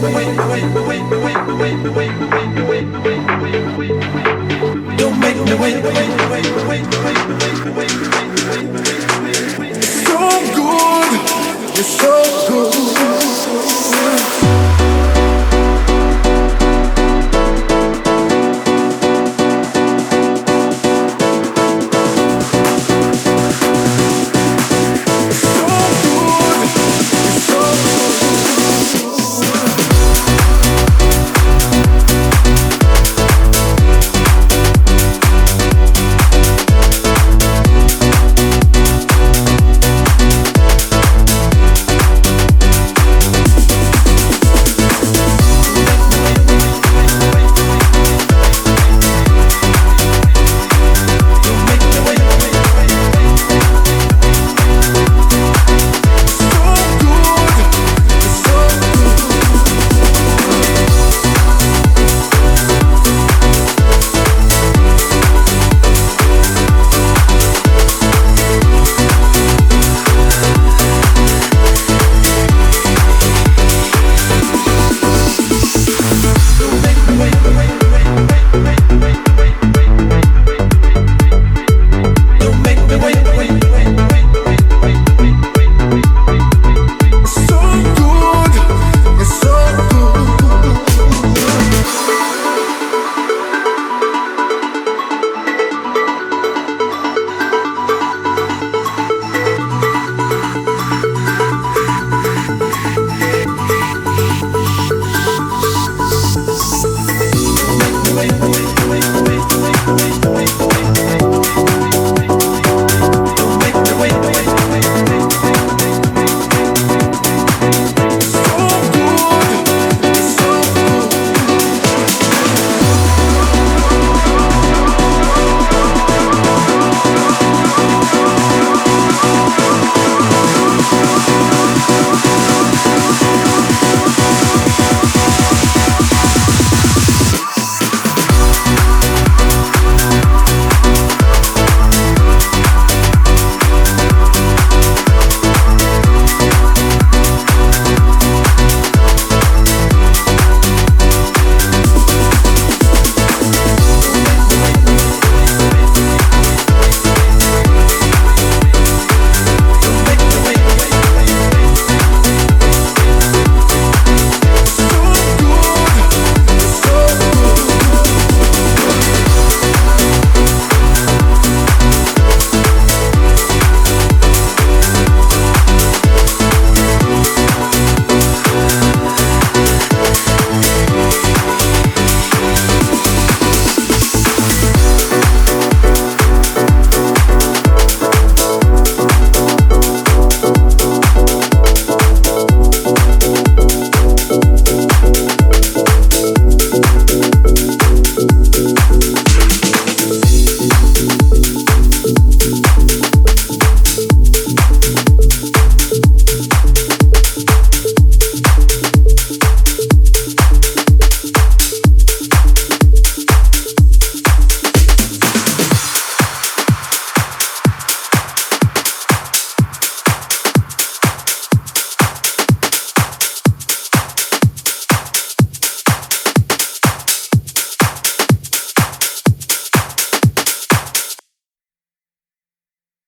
Don't make me wait, wait, wait, wait, wait, wait, wait, wait.